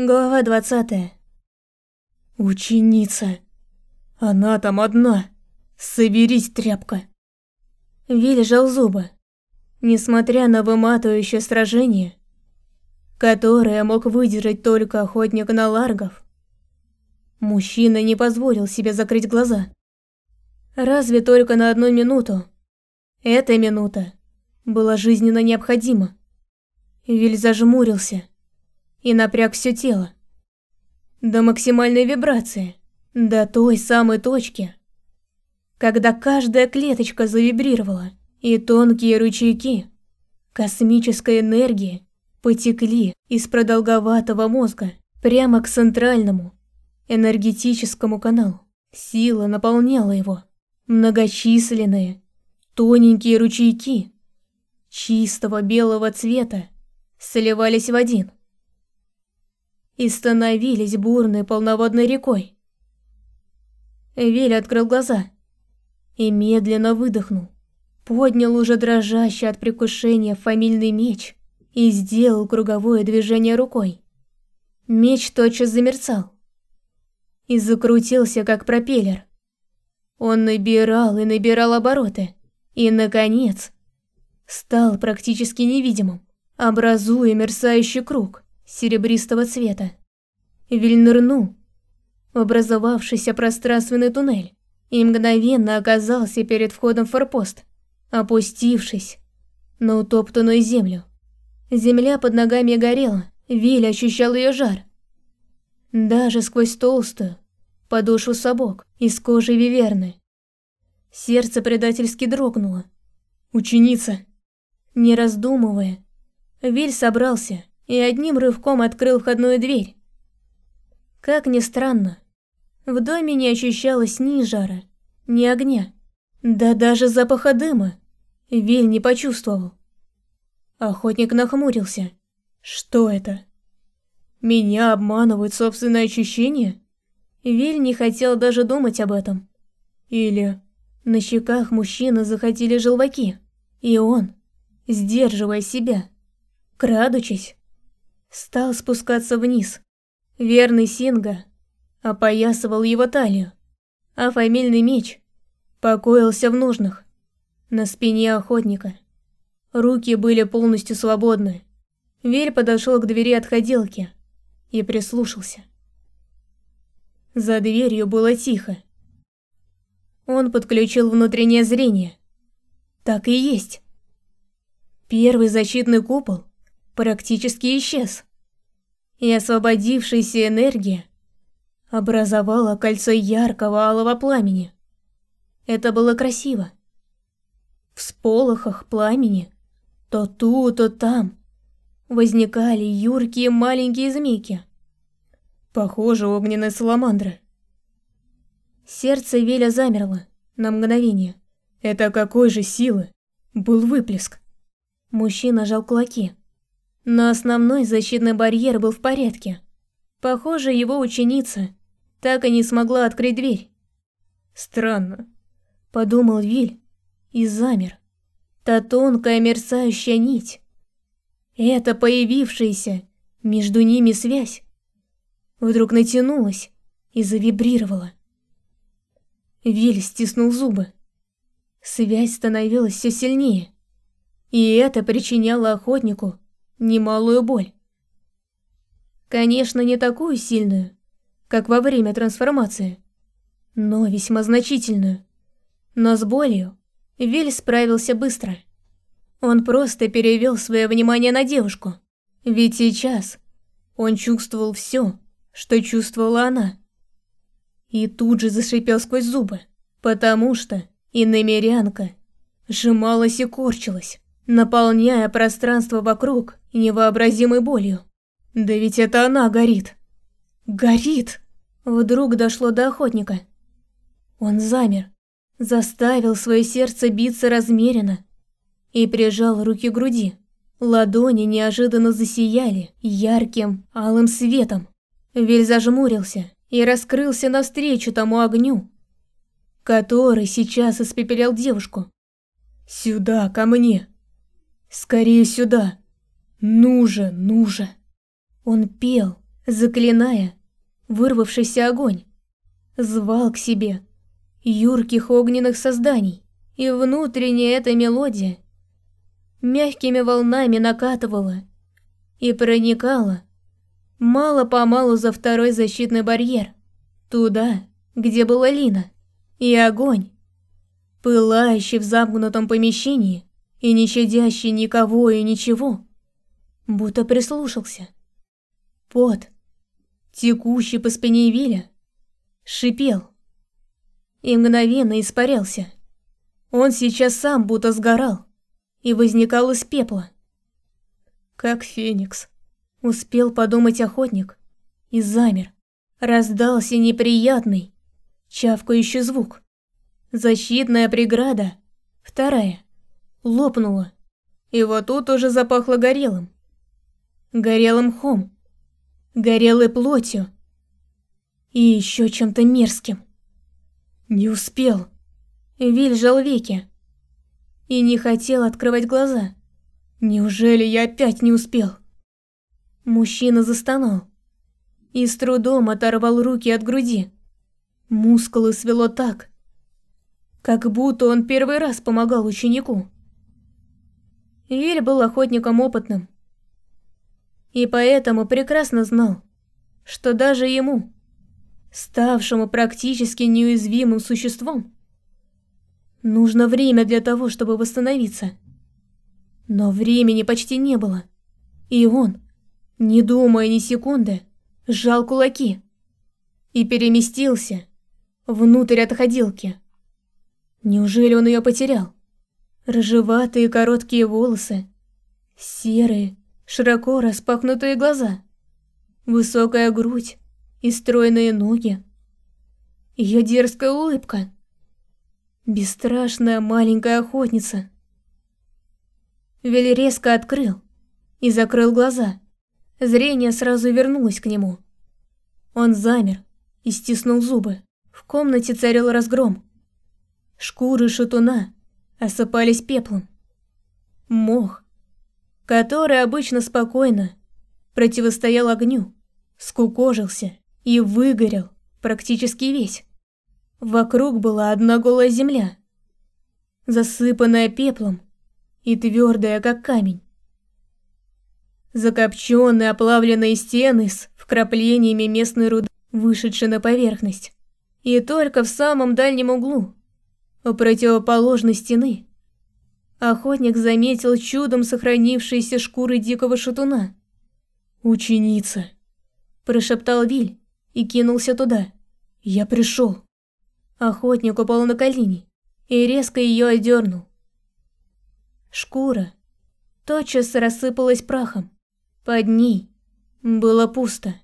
Глава двадцатая. Ученица. Она там одна. Соберись, тряпка. Виль жал зубы. Несмотря на выматывающее сражение, которое мог выдержать только охотник на ларгов, мужчина не позволил себе закрыть глаза. Разве только на одну минуту. Эта минута была жизненно необходима. Виль зажмурился и напряг все тело. До максимальной вибрации, до той самой точки, когда каждая клеточка завибрировала, и тонкие ручейки космической энергии потекли из продолговатого мозга прямо к центральному энергетическому каналу. Сила наполняла его. Многочисленные, тоненькие ручейки чистого белого цвета сливались в один и становились бурной полноводной рекой. Виль открыл глаза и медленно выдохнул. Поднял уже дрожащий от прикушения фамильный меч и сделал круговое движение рукой. Меч тотчас замерцал и закрутился, как пропеллер. Он набирал и набирал обороты, и, наконец, стал практически невидимым, образуя мерцающий круг серебристого цвета. Виль нырнул в образовавшийся пространственный туннель и мгновенно оказался перед входом в форпост, опустившись на утоптанную землю. Земля под ногами горела, Виль ощущал ее жар. Даже сквозь толстую подошву сапог из кожи виверны. Сердце предательски дрогнуло. «Ученица!» Не раздумывая, Виль собрался и одним рывком открыл входную дверь. Как ни странно, в доме не ощущалось ни жара, ни огня, да даже запаха дыма Виль не почувствовал. Охотник нахмурился. Что это? Меня обманывают собственные ощущения? Виль не хотел даже думать об этом. Или на щеках мужчины захотели желваки, и он, сдерживая себя, крадучись, стал спускаться вниз. Верный Синга опоясывал его талию, а фамильный меч покоился в нужных, на спине охотника. Руки были полностью свободны. Верь подошел к двери отходилки и прислушался. За дверью было тихо. Он подключил внутреннее зрение. Так и есть. Первый защитный купол практически исчез. И освободившаяся энергия образовала кольцо яркого алого пламени. Это было красиво. В сполохах пламени то тут, то там возникали юркие маленькие змейки. Похоже, огненные саламандры. Сердце Веля замерло на мгновение. Это какой же силы был выплеск? Мужчина жал кулаки. Но основной защитный барьер был в порядке. Похоже, его ученица так и не смогла открыть дверь. Странно, подумал Виль и замер. Та тонкая мерцающая нить. Это появившаяся между ними связь вдруг натянулась и завибрировала. Виль стиснул зубы. Связь становилась все сильнее, и это причиняло охотнику немалую боль. Конечно, не такую сильную, как во время трансформации, но весьма значительную. Но с болью Виль справился быстро. Он просто перевел свое внимание на девушку, ведь сейчас он чувствовал все, что чувствовала она. И тут же зашипел сквозь зубы, потому что иномерянка сжималась и корчилась наполняя пространство вокруг невообразимой болью. Да ведь это она горит. Горит! Вдруг дошло до охотника. Он замер, заставил свое сердце биться размеренно и прижал руки к груди. Ладони неожиданно засияли ярким алым светом. Вель зажмурился и раскрылся навстречу тому огню, который сейчас испепелял девушку. «Сюда, ко мне!» Скорее сюда. Ну же, ну же. Он пел, заклиная вырвавшийся огонь. Звал к себе юрких огненных созданий, и внутренняя эта мелодия мягкими волнами накатывала и проникала мало-помалу за второй защитный барьер, туда, где была Лина, и огонь, пылающий в замкнутом помещении и не щадящий никого и ничего, будто прислушался. Пот, текущий по спине Виля, шипел и мгновенно испарялся. Он сейчас сам будто сгорал и возникал из пепла. Как феникс, успел подумать охотник и замер. Раздался неприятный, чавкающий звук. Защитная преграда, вторая, лопнула. И вот тут уже запахло горелым. Горелым хом, горелой плотью и еще чем-то мерзким. Не успел. Виль жал веки и не хотел открывать глаза. Неужели я опять не успел? Мужчина застонал и с трудом оторвал руки от груди. Мускулы свело так, как будто он первый раз помогал ученику. Виль был охотником опытным, и поэтому прекрасно знал, что даже ему, ставшему практически неуязвимым существом, нужно время для того, чтобы восстановиться. Но времени почти не было, и он, не думая ни секунды, сжал кулаки и переместился внутрь отходилки. Неужели он ее потерял? Рыжеватые короткие волосы, серые, широко распахнутые глаза, высокая грудь и стройные ноги. Ее дерзкая улыбка. Бесстрашная маленькая охотница. Вели резко открыл и закрыл глаза. Зрение сразу вернулось к нему. Он замер и стиснул зубы. В комнате царил разгром. Шкуры шатуна осыпались пеплом. Мох, который обычно спокойно противостоял огню, скукожился и выгорел практически весь. Вокруг была одна голая земля, засыпанная пеплом и твердая, как камень. Закопченные оплавленные стены с вкраплениями местной руды, вышедшие на поверхность. И только в самом дальнем углу, у противоположной стены, охотник заметил чудом сохранившиеся шкуры дикого шатуна. «Ученица!» – прошептал Виль и кинулся туда. «Я пришел!» Охотник упал на колени и резко ее одернул. Шкура тотчас рассыпалась прахом. Под ней было пусто.